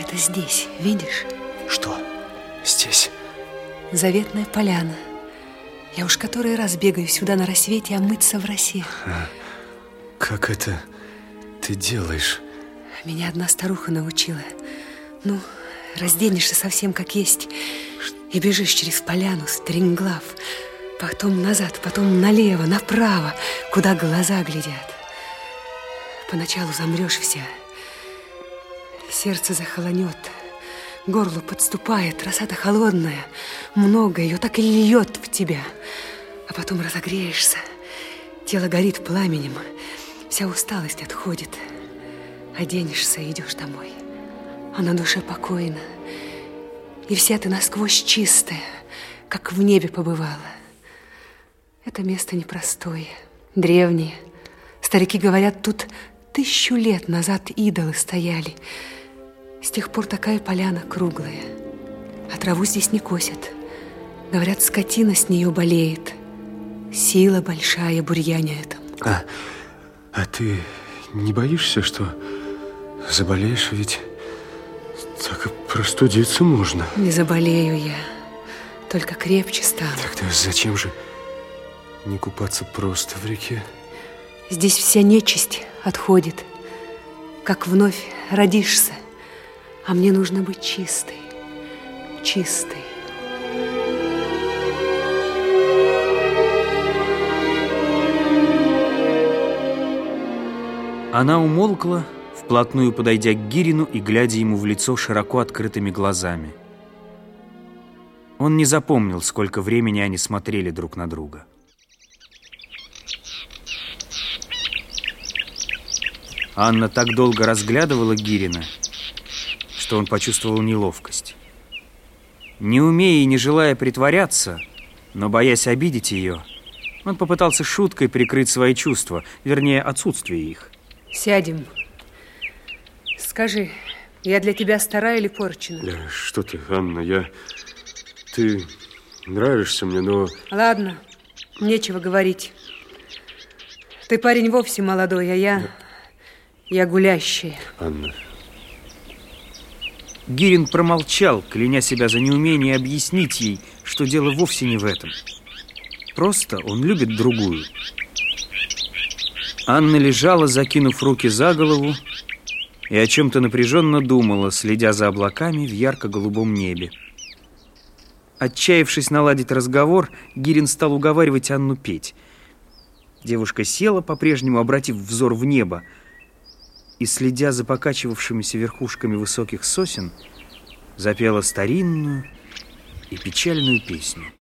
Это здесь, видишь? Что здесь? Заветная поляна. Я уж который раз бегаю сюда на рассвете омыться в росе. А, как это ты делаешь? Меня одна старуха научила. Ну, разденешься совсем как есть и бежишь через поляну, стремглав, потом назад, потом налево, направо, куда глаза глядят. Поначалу замрешь вся, сердце захолонет, горло подступает, роса-то холодная, много ее так и льет в тебя, а потом разогреешься, тело горит пламенем, вся усталость отходит, оденешься и идешь домой а на душе покойно. И вся ты насквозь чистая, как в небе побывала. Это место непростое, древнее. Старики говорят, тут тысячу лет назад идолы стояли. С тех пор такая поляна круглая. А траву здесь не косят. Говорят, скотина с нее болеет. Сила большая бурьяня этом. А, а ты не боишься, что заболеешь ведь? Так и простудиться можно. Не заболею я, только крепче стану. Тогда зачем же не купаться просто в реке? Здесь вся нечисть отходит, как вновь родишься. А мне нужно быть чистой, чистой. Она умолкла, вплотную подойдя к Гирину и глядя ему в лицо широко открытыми глазами. Он не запомнил, сколько времени они смотрели друг на друга. Анна так долго разглядывала Гирина, что он почувствовал неловкость. Не умея и не желая притворяться, но боясь обидеть ее, он попытался шуткой прикрыть свои чувства, вернее, отсутствие их. «Сядем», Скажи, я для тебя старая или порчена? Да, что ты, Анна, я... Ты нравишься мне, но... Ладно, нечего говорить. Ты парень вовсе молодой, а я... Да. Я гулящая. Анна... Гирин промолчал, кляня себя за неумение объяснить ей, что дело вовсе не в этом. Просто он любит другую. Анна лежала, закинув руки за голову, и о чем-то напряженно думала, следя за облаками в ярко-голубом небе. Отчаявшись наладить разговор, Гирин стал уговаривать Анну петь. Девушка села, по-прежнему обратив взор в небо, и, следя за покачивавшимися верхушками высоких сосен, запела старинную и печальную песню.